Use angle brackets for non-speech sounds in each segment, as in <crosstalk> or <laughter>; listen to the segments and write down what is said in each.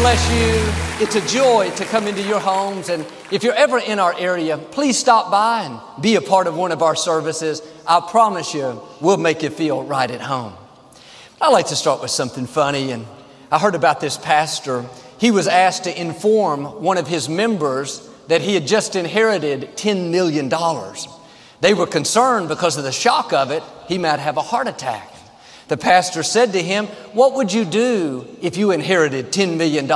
bless you. It's a joy to come into your homes. And if you're ever in our area, please stop by and be a part of one of our services. I promise you, we'll make you feel right at home. I like to start with something funny. And I heard about this pastor. He was asked to inform one of his members that he had just inherited $10 million. They were concerned because of the shock of it, he might have a heart attack. The pastor said to him, What would you do if you inherited $10 million?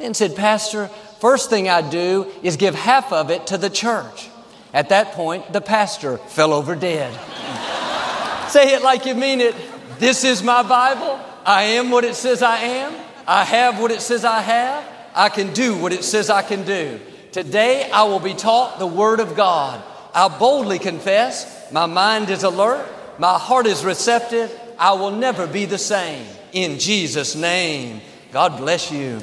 And said, Pastor, first thing I'd do is give half of it to the church. At that point, the pastor fell over dead. <laughs> Say it like you mean it. This is my Bible. I am what it says I am. I have what it says I have. I can do what it says I can do. Today I will be taught the Word of God. I boldly confess, my mind is alert, my heart is receptive, I will never be the same. In Jesus' name, God bless you.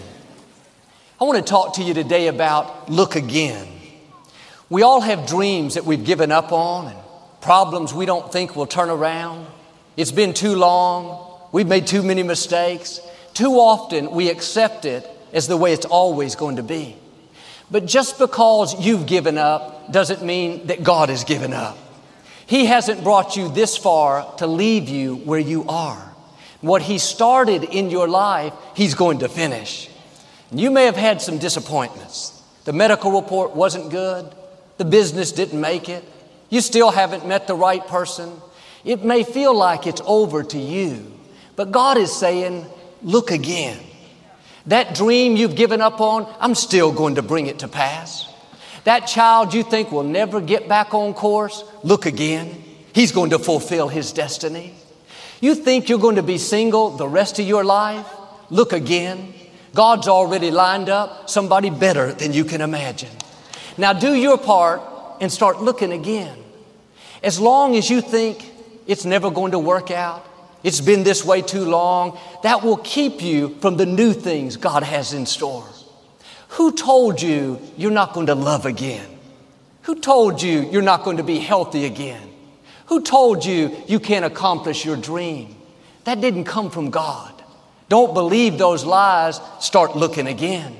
I want to talk to you today about look again. We all have dreams that we've given up on and problems we don't think will turn around. It's been too long. We've made too many mistakes. Too often we accept it as the way it's always going to be. But just because you've given up doesn't mean that God has given up. He hasn't brought you this far to leave you where you are. What He started in your life, He's going to finish. You may have had some disappointments. The medical report wasn't good. The business didn't make it. You still haven't met the right person. It may feel like it's over to you. But God is saying, look again. That dream you've given up on, I'm still going to bring it to pass. That child you think will never get back on course, look again. He's going to fulfill his destiny. You think you're going to be single the rest of your life? Look again. God's already lined up somebody better than you can imagine. Now do your part and start looking again. As long as you think it's never going to work out, it's been this way too long, that will keep you from the new things God has in store. Who told you you're not going to love again? Who told you you're not going to be healthy again? Who told you you can't accomplish your dream? That didn't come from God. Don't believe those lies. Start looking again.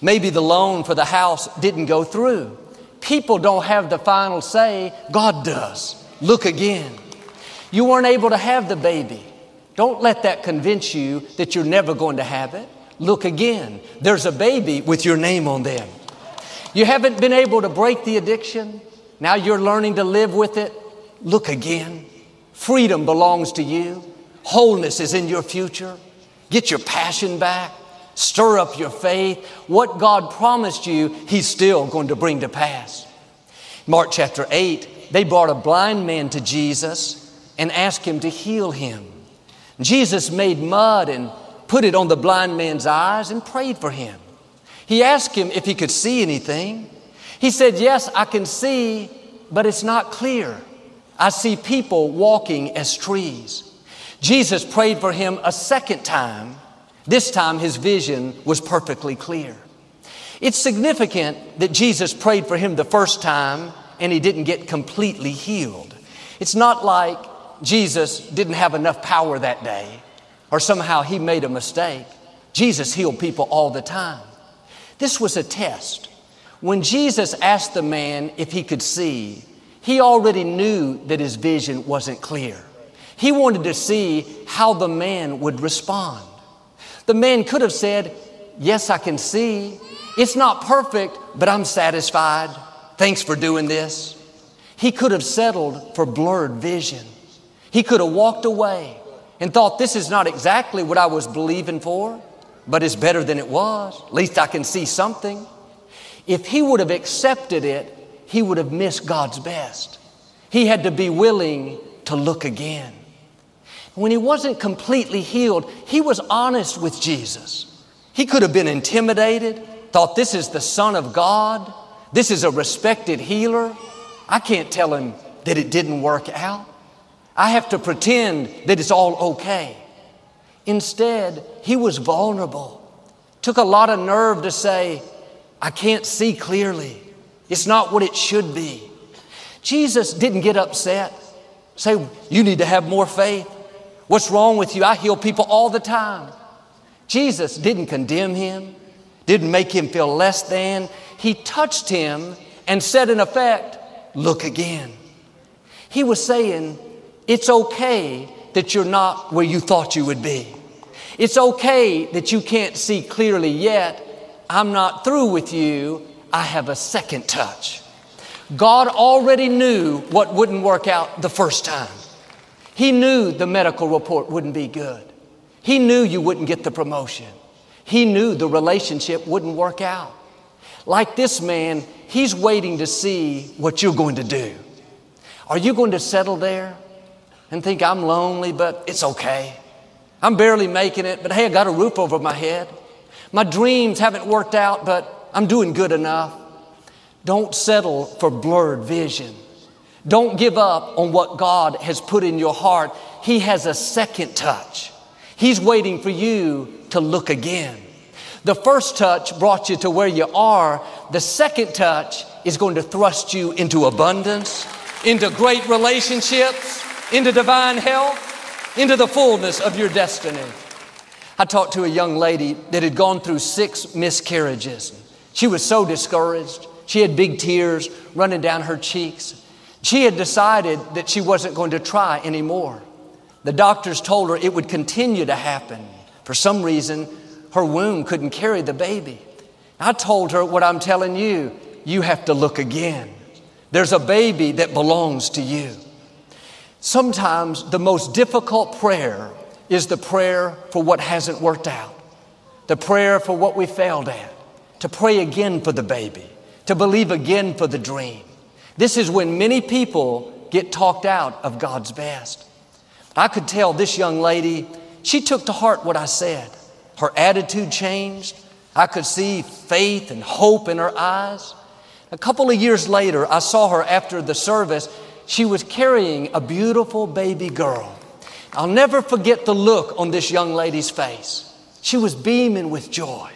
Maybe the loan for the house didn't go through. People don't have the final say. God does. Look again. You weren't able to have the baby. Don't let that convince you that you're never going to have it. Look again. There's a baby with your name on them. You haven't been able to break the addiction. Now you're learning to live with it. Look again. Freedom belongs to you. Wholeness is in your future. Get your passion back. Stir up your faith. What God promised you, He's still going to bring to pass. Mark chapter 8, they brought a blind man to Jesus and asked him to heal him. Jesus made mud and put it on the blind man's eyes and prayed for him. He asked him if he could see anything. He said, Yes, I can see, but it's not clear. I see people walking as trees. Jesus prayed for him a second time. This time his vision was perfectly clear. It's significant that Jesus prayed for him the first time and he didn't get completely healed. It's not like Jesus didn't have enough power that day or somehow he made a mistake. Jesus healed people all the time. This was a test. When Jesus asked the man if he could see, he already knew that his vision wasn't clear. He wanted to see how the man would respond. The man could have said, Yes, I can see. It's not perfect, but I'm satisfied. Thanks for doing this. He could have settled for blurred vision. He could have walked away and thought, this is not exactly what I was believing for, but it's better than it was. At least I can see something. If he would have accepted it, he would have missed God's best. He had to be willing to look again. When he wasn't completely healed, he was honest with Jesus. He could have been intimidated, thought this is the Son of God, this is a respected healer. I can't tell him that it didn't work out. I have to pretend that it's all okay. Instead, he was vulnerable. Took a lot of nerve to say, I can't see clearly. It's not what it should be. Jesus didn't get upset. Say, you need to have more faith. What's wrong with you? I heal people all the time. Jesus didn't condemn him, didn't make him feel less than. He touched him and said, in effect, Look again. He was saying, It's okay that you're not where you thought you would be. It's okay that you can't see clearly yet. I'm not through with you. I have a second touch. God already knew what wouldn't work out the first time. He knew the medical report wouldn't be good. He knew you wouldn't get the promotion. He knew the relationship wouldn't work out. Like this man, he's waiting to see what you're going to do. Are you going to settle there and think I'm lonely, but it's okay? I'm barely making it, but hey, I got a roof over my head. My dreams haven't worked out, but I'm doing good enough. Don't settle for blurred vision. Don't give up on what God has put in your heart. He has a second touch. He's waiting for you to look again. The first touch brought you to where you are. The second touch is going to thrust you into abundance, into great relationships, into divine health, into the fullness of your destiny. I talked to a young lady that had gone through six miscarriages. She was so discouraged. She had big tears running down her cheeks. She had decided that she wasn't going to try anymore. The doctors told her it would continue to happen. For some reason, her womb couldn't carry the baby. I told her what I'm telling you you have to look again. There's a baby that belongs to you. Sometimes the most difficult prayer is the prayer for what hasn't worked out, the prayer for what we failed at, to pray again for the baby, to believe again for the dream. This is when many people get talked out of God's best. I could tell this young lady, she took to heart what I said. Her attitude changed. I could see faith and hope in her eyes. A couple of years later, I saw her after the service. She was carrying a beautiful baby girl. I'll never forget the look on this young lady's face. She was beaming with joy.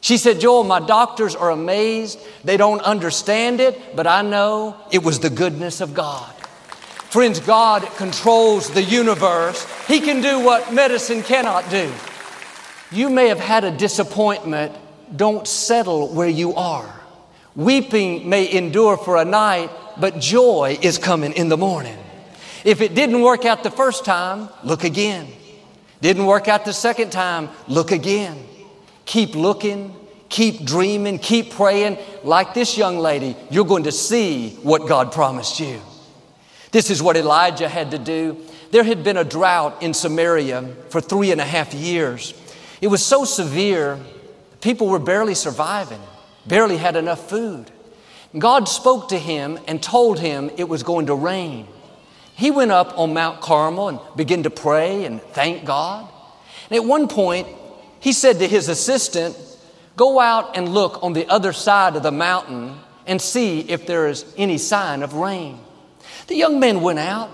She said, Joel, my doctors are amazed. They don't understand it, but I know it was the goodness of God. Friends, God controls the universe. He can do what medicine cannot do. You may have had a disappointment. Don't settle where you are. Weeping may endure for a night, but joy is coming in the morning. If it didn't work out the first time, look again. Didn't work out the second time, look again. Keep looking, keep dreaming, keep praying. Like this young lady, you're going to see what God promised you. This is what Elijah had to do. There had been a drought in Samaria for three and a half years. It was so severe, people were barely surviving, barely had enough food. God spoke to him and told him it was going to rain. He went up on Mount Carmel and began to pray and thank God. And at one point, he said to his assistant, Go out and look on the other side of the mountain and see if there is any sign of rain. The young man went out,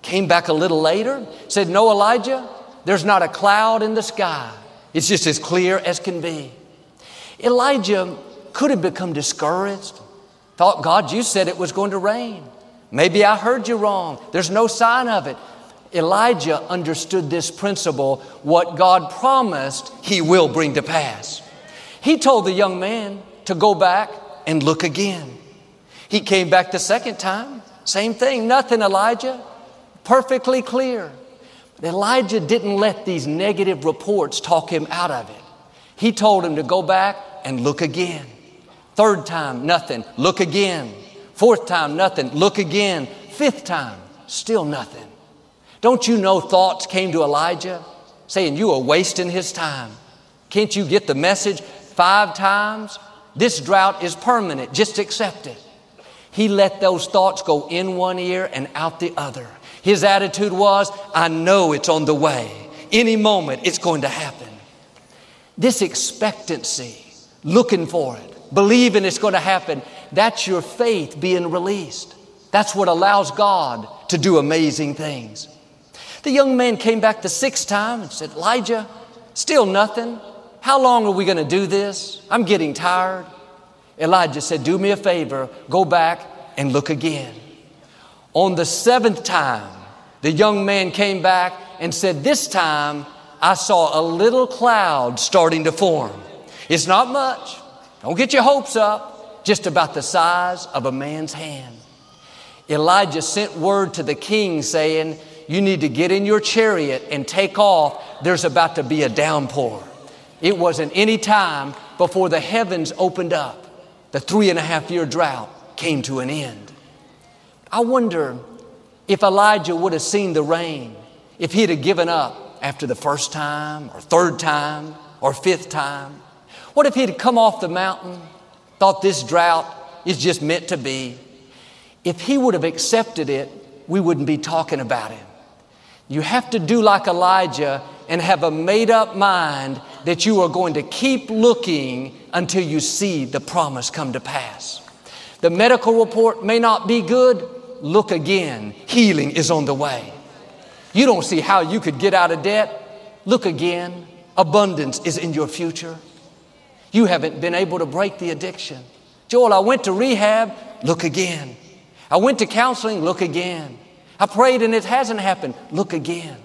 came back a little later, said, No, Elijah, there's not a cloud in the sky. It's just as clear as can be. Elijah could have become discouraged, thought, God, you said it was going to rain. Maybe I heard you wrong. There's no sign of it. Elijah understood this principle what God promised, he will bring to pass. He told the young man to go back and look again. He came back the second time, same thing, nothing, Elijah, perfectly clear. But Elijah didn't let these negative reports talk him out of it. He told him to go back and look again. Third time, nothing, look again. Fourth time, nothing, look again. Fifth time, still nothing. Don't you know thoughts came to Elijah saying, You are wasting his time? Can't you get the message five times? This drought is permanent. Just accept it. He let those thoughts go in one ear and out the other. His attitude was, I know it's on the way. Any moment it's going to happen. This expectancy, looking for it, believing it's going to happen, that's your faith being released. That's what allows God to do amazing things. The young man came back the sixth time and said, Elijah, still nothing. How long are we going to do this? I'm getting tired. Elijah said, Do me a favor, go back and look again. On the seventh time, the young man came back and said, This time I saw a little cloud starting to form. It's not much. Don't get your hopes up. Just about the size of a man's hand. Elijah sent word to the king saying, You need to get in your chariot and take off. There's about to be a downpour. It wasn't any time before the heavens opened up. The three and a half year drought came to an end. I wonder if Elijah would have seen the rain, if he'd have given up after the first time or third time or fifth time. What if he'd come off the mountain, thought this drought is just meant to be? If he would have accepted it, we wouldn't be talking about him. You have to do like Elijah and have a made up mind that you are going to keep looking until you see the promise come to pass. The medical report may not be good. Look again. Healing is on the way. You don't see how you could get out of debt. Look again. Abundance is in your future. You haven't been able to break the addiction. Joel, I went to rehab. Look again. I went to counseling. Look again. I prayed and it hasn't happened. Look again.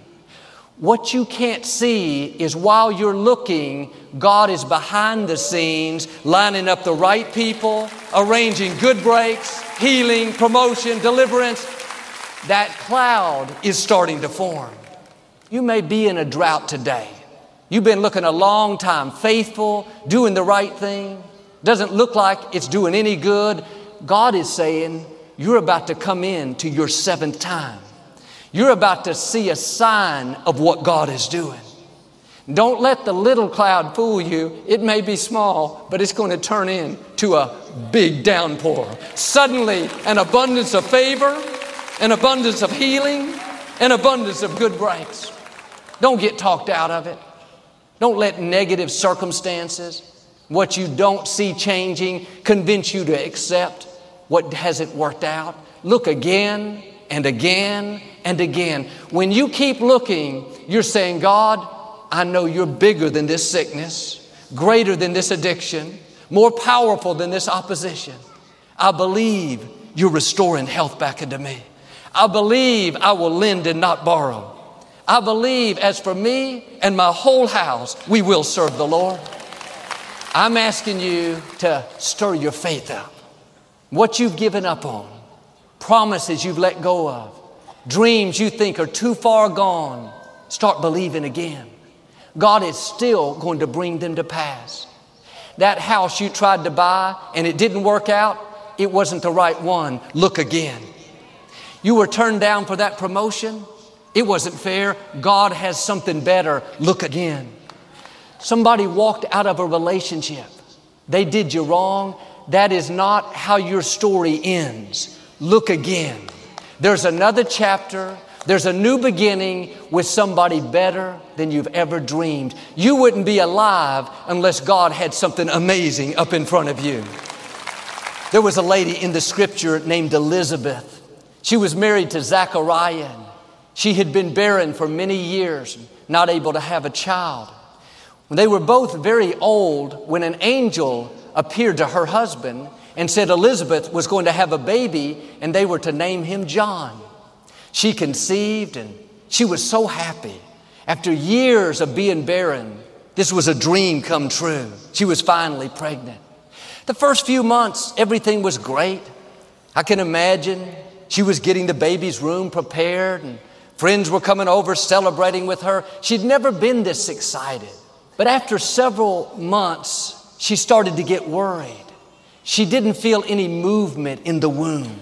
What you can't see is while you're looking, God is behind the scenes, lining up the right people, arranging good breaks, healing, promotion, deliverance. That cloud is starting to form. You may be in a drought today. You've been looking a long time, faithful, doing the right thing. Doesn't look like it's doing any good. God is saying, You're about to come in to your seventh time. You're about to see a sign of what God is doing. Don't let the little cloud fool you. It may be small, but it's going to turn into a big downpour. Suddenly, an abundance of favor, an abundance of healing, an abundance of good breaks. Don't get talked out of it. Don't let negative circumstances, what you don't see changing, convince you to accept what hasn't worked out. Look again and again and again. When you keep looking, you're saying, God, I know you're bigger than this sickness, greater than this addiction, more powerful than this opposition. I believe you're restoring health back into me. I believe I will lend and not borrow. I believe as for me and my whole house, we will serve the Lord. I'm asking you to stir your faith up. What you've given up on, promises you've let go of, dreams you think are too far gone, start believing again. God is still going to bring them to pass. That house you tried to buy and it didn't work out, it wasn't the right one. Look again. You were turned down for that promotion, it wasn't fair. God has something better. Look again. Somebody walked out of a relationship, they did you wrong. That is not how your story ends. Look again. There's another chapter. There's a new beginning with somebody better than you've ever dreamed. You wouldn't be alive unless God had something amazing up in front of you. There was a lady in the scripture named Elizabeth. She was married to Zachariah. She had been barren for many years, not able to have a child. When they were both very old, when an angel appeared to her husband and said Elizabeth was going to have a baby and they were to name him John. She conceived and she was so happy. After years of being barren, this was a dream come true. She was finally pregnant. The first few months, everything was great. I can imagine she was getting the baby's room prepared and friends were coming over celebrating with her. She'd never been this excited. But after several months, she started to get worried. She didn't feel any movement in the womb.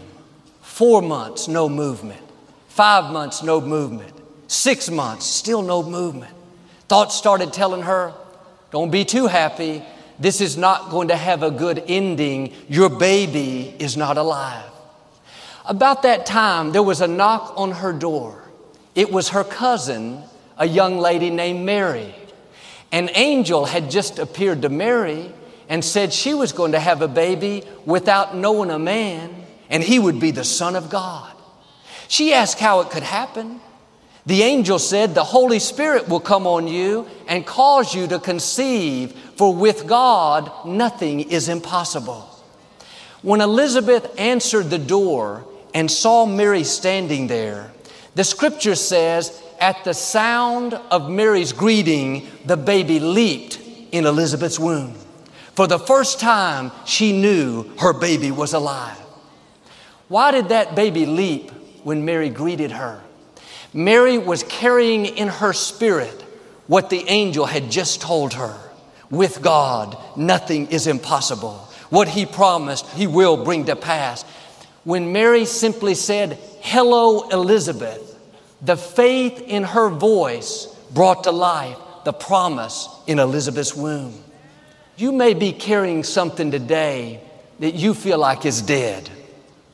Four months, no movement. Five months, no movement. Six months, still no movement. Thoughts started telling her, don't be too happy. This is not going to have a good ending. Your baby is not alive. About that time, there was a knock on her door. It was her cousin, a young lady named Mary. An angel had just appeared to Mary and said she was going to have a baby without knowing a man, and he would be the Son of God. She asked how it could happen. The angel said, The Holy Spirit will come on you and cause you to conceive, for with God nothing is impossible. When Elizabeth answered the door and saw Mary standing there, the scripture says, at the sound of Mary's greeting, the baby leaped in Elizabeth's womb. For the first time, she knew her baby was alive. Why did that baby leap when Mary greeted her? Mary was carrying in her spirit what the angel had just told her. With God, nothing is impossible. What he promised, he will bring to pass. When Mary simply said, Hello, Elizabeth, the faith in her voice brought to life the promise in Elizabeth's womb. You may be carrying something today that you feel like is dead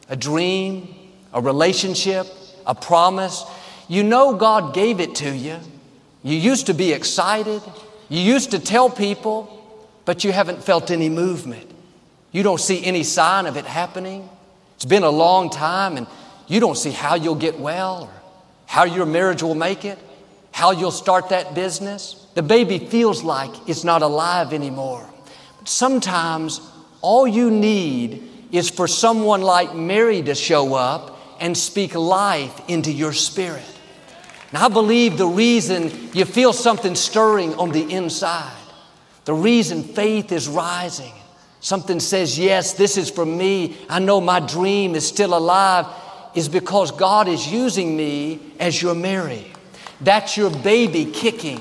a dream, a relationship, a promise. You know God gave it to you. You used to be excited. You used to tell people, but you haven't felt any movement. You don't see any sign of it happening. It's been a long time and you don't see how you'll get well or how your marriage will make it, how you'll start that business. The baby feels like it's not alive anymore. But sometimes all you need is for someone like Mary to show up and speak life into your spirit. Now, I believe the reason you feel something stirring on the inside, the reason faith is rising, something says, Yes, this is for me, I know my dream is still alive, is because God is using me as your Mary. That's your baby kicking.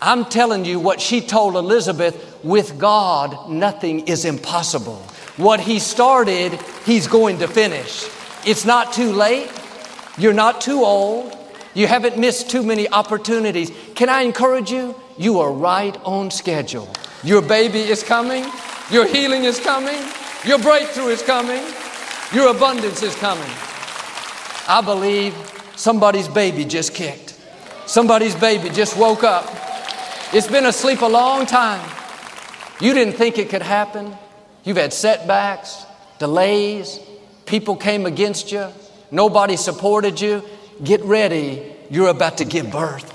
I'm telling you what she told Elizabeth with God, nothing is impossible. What He started, He's going to finish. It's not too late. You're not too old. You haven't missed too many opportunities. Can I encourage you? You are right on schedule. Your baby is coming. Your healing is coming. Your breakthrough is coming. Your abundance is coming. I believe somebody's baby just kicked. Somebody's baby just woke up. It's been asleep a long time. You didn't think it could happen. You've had setbacks, delays, people came against you, nobody supported you. Get ready, you're about to give birth.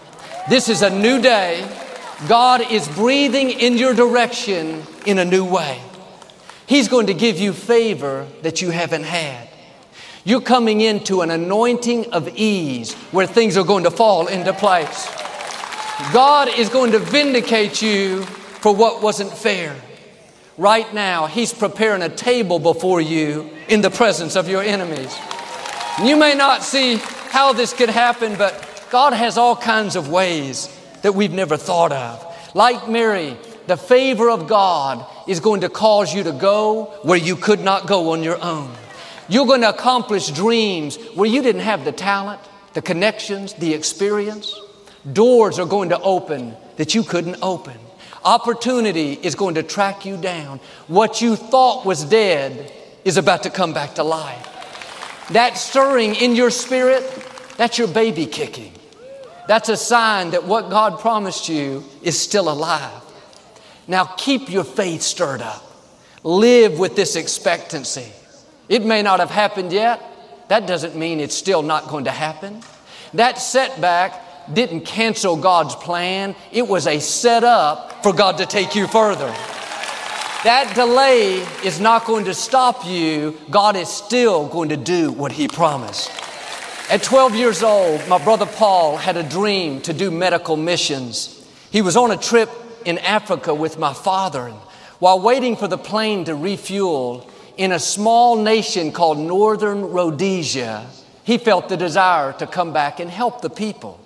This is a new day. God is breathing in your direction in a new way. He's going to give you favor that you haven't had. You're coming into an anointing of ease where things are going to fall into place. God is going to vindicate you for what wasn't fair. Right now, He's preparing a table before you in the presence of your enemies. You may not see how this could happen, but God has all kinds of ways that we've never thought of. Like Mary, the favor of God is going to cause you to go where you could not go on your own. You're going to accomplish dreams where you didn't have the talent, the connections, the experience. Doors are going to open that you couldn't open. Opportunity is going to track you down. What you thought was dead is about to come back to life. That stirring in your spirit, that's your baby kicking. That's a sign that what God promised you is still alive. Now keep your faith stirred up. Live with this expectancy. It may not have happened yet. That doesn't mean it's still not going to happen. That setback didn't cancel God's plan, it was a setup for God to take you further. That delay is not going to stop you. God is still going to do what He promised. At 12 years old, my brother Paul had a dream to do medical missions. He was on a trip in Africa with my father. And while waiting for the plane to refuel in a small nation called Northern Rhodesia, he felt the desire to come back and help the people.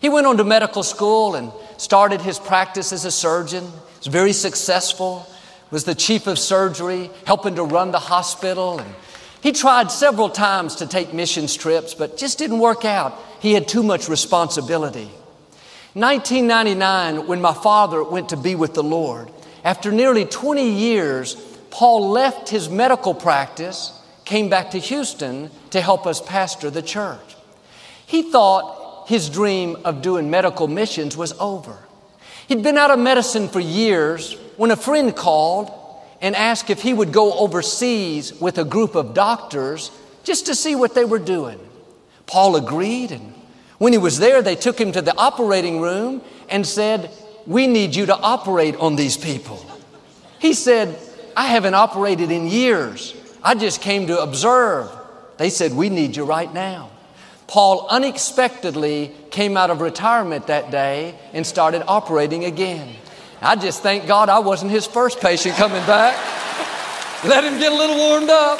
He went on to medical school and started his practice as a surgeon. He was very successful, was the chief of surgery, helping to run the hospital. And he tried several times to take missions trips, but just didn't work out. He had too much responsibility. 1999, when my father went to be with the Lord, after nearly 20 years, Paul left his medical practice, came back to Houston to help us pastor the church. He thought his dream of doing medical missions was over. He'd been out of medicine for years when a friend called and asked if he would go overseas with a group of doctors just to see what they were doing. Paul agreed, and when he was there, they took him to the operating room and said, We need you to operate on these people. He said, I haven't operated in years. I just came to observe. They said, We need you right now. Paul unexpectedly came out of retirement that day and started operating again. I just thank God I wasn't his first patient coming back. <laughs> Let him get a little warmed up.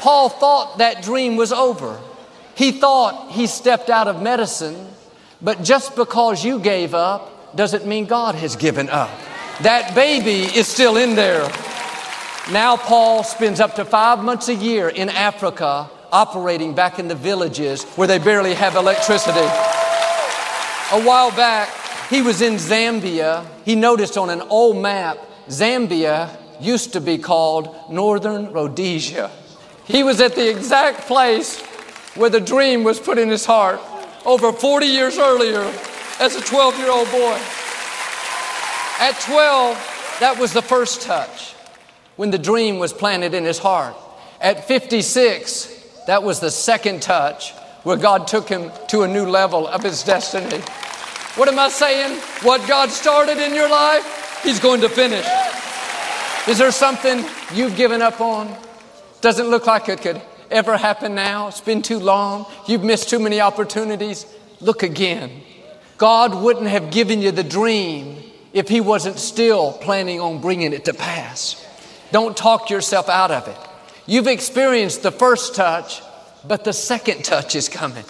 Paul thought that dream was over. He thought he stepped out of medicine, but just because you gave up doesn't mean God has given up. That baby is still in there. Now, Paul spends up to five months a year in Africa operating back in the villages where they barely have electricity. A while back, he was in Zambia. He noticed on an old map, Zambia used to be called Northern Rhodesia. He was at the exact place where the dream was put in his heart over 40 years earlier as a 12 year old boy. At 12, that was the first touch when the dream was planted in his heart. At 56, that was the second touch where God took him to a new level of his destiny. What am I saying? What God started in your life, He's going to finish. Is there something you've given up on? Doesn't look like it could ever happen now. It's been too long. You've missed too many opportunities. Look again. God wouldn't have given you the dream if He wasn't still planning on bringing it to pass. Don't talk yourself out of it. You've experienced the first touch, but the second touch is coming.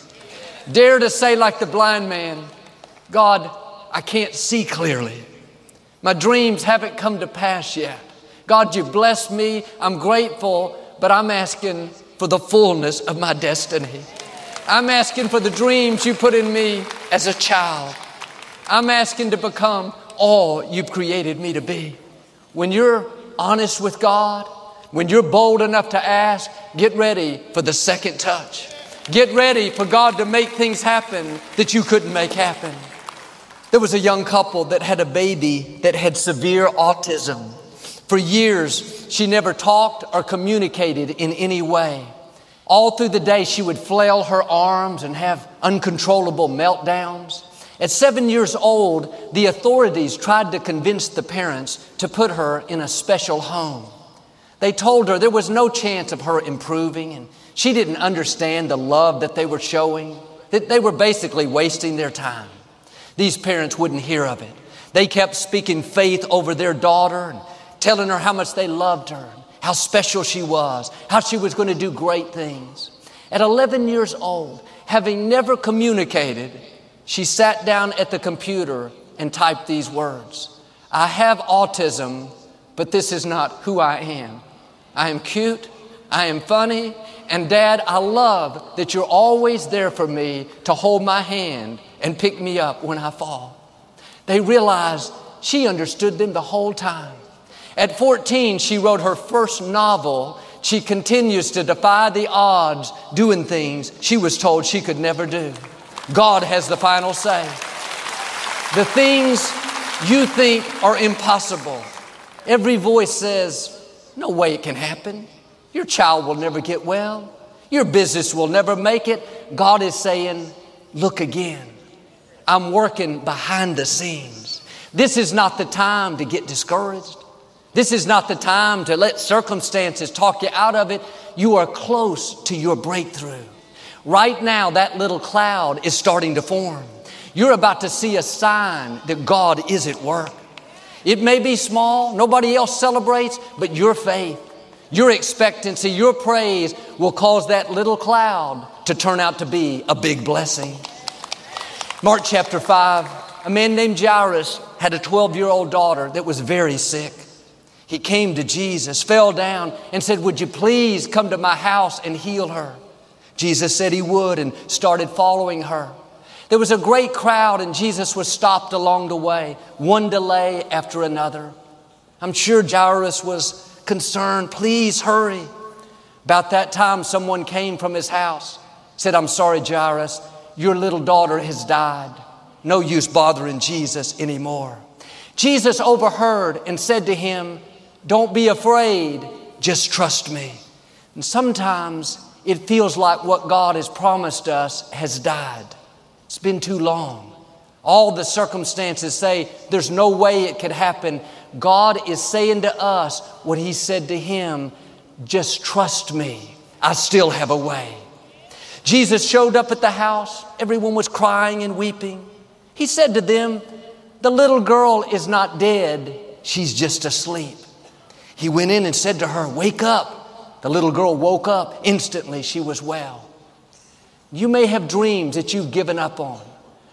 Dare to say, like the blind man, God, I can't see clearly. My dreams haven't come to pass yet. God, you've blessed me. I'm grateful, but I'm asking for the fullness of my destiny. I'm asking for the dreams you put in me as a child. I'm asking to become all you've created me to be. When you're honest with God, when you're bold enough to ask, get ready for the second touch. Get ready for God to make things happen that you couldn't make happen. There was a young couple that had a baby that had severe autism. For years, she never talked or communicated in any way. All through the day, she would flail her arms and have uncontrollable meltdowns. At seven years old, the authorities tried to convince the parents to put her in a special home. They told her there was no chance of her improving, and she didn't understand the love that they were showing, that they were basically wasting their time. These parents wouldn't hear of it. They kept speaking faith over their daughter and telling her how much they loved her, how special she was, how she was going to do great things. At 11 years old, having never communicated, she sat down at the computer and typed these words I have autism, but this is not who I am. I am cute. I am funny. And dad, I love that you're always there for me to hold my hand and pick me up when I fall. They realized she understood them the whole time. At 14, she wrote her first novel. She continues to defy the odds, doing things she was told she could never do. God has the final say. The things you think are impossible, every voice says, no way it can happen. Your child will never get well. Your business will never make it. God is saying, Look again. I'm working behind the scenes. This is not the time to get discouraged. This is not the time to let circumstances talk you out of it. You are close to your breakthrough. Right now, that little cloud is starting to form. You're about to see a sign that God is at work. It may be small, nobody else celebrates, but your faith, your expectancy, your praise will cause that little cloud to turn out to be a big blessing. Mark chapter 5, a man named Jairus had a 12 year old daughter that was very sick. He came to Jesus, fell down, and said, Would you please come to my house and heal her? Jesus said he would and started following her. There was a great crowd, and Jesus was stopped along the way, one delay after another. I'm sure Jairus was concerned. Please hurry. About that time, someone came from his house, said, I'm sorry, Jairus, your little daughter has died. No use bothering Jesus anymore. Jesus overheard and said to him, Don't be afraid, just trust me. And sometimes it feels like what God has promised us has died. It's been too long. All the circumstances say there's no way it could happen. God is saying to us what He said to him just trust me. I still have a way. Jesus showed up at the house. Everyone was crying and weeping. He said to them, The little girl is not dead, she's just asleep. He went in and said to her, Wake up. The little girl woke up. Instantly, she was well. You may have dreams that you've given up on,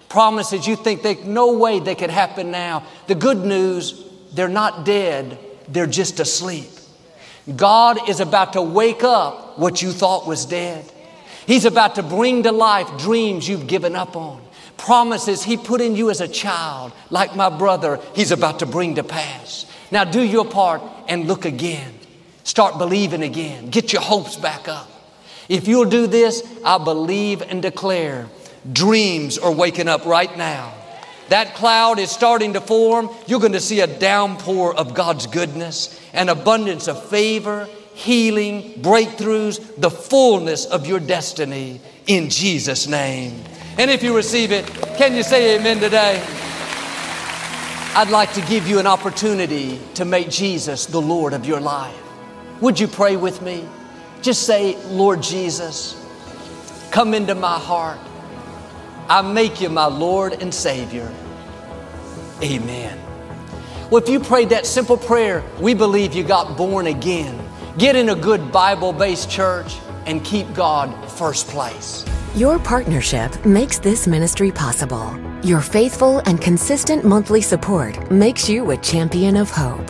promises you think they no way they could happen now. The good news, they're not dead, they're just asleep. God is about to wake up what you thought was dead. He's about to bring to life dreams you've given up on. Promises He put in you as a child, like my brother, He's about to bring to pass. Now do your part and look again. Start believing again. Get your hopes back up. If you'll do this, I believe and declare dreams are waking up right now. That cloud is starting to form. You're going to see a downpour of God's goodness, an abundance of favor, healing, breakthroughs, the fullness of your destiny in Jesus' name. And if you receive it, can you say amen today? I'd like to give you an opportunity to make Jesus the Lord of your life. Would you pray with me? Just say, Lord Jesus, come into my heart. I make you my Lord and Savior. Amen. Well, if you prayed that simple prayer, we believe you got born again. Get in a good Bible based church and keep God first place. Your partnership makes this ministry possible. Your faithful and consistent monthly support makes you a champion of hope.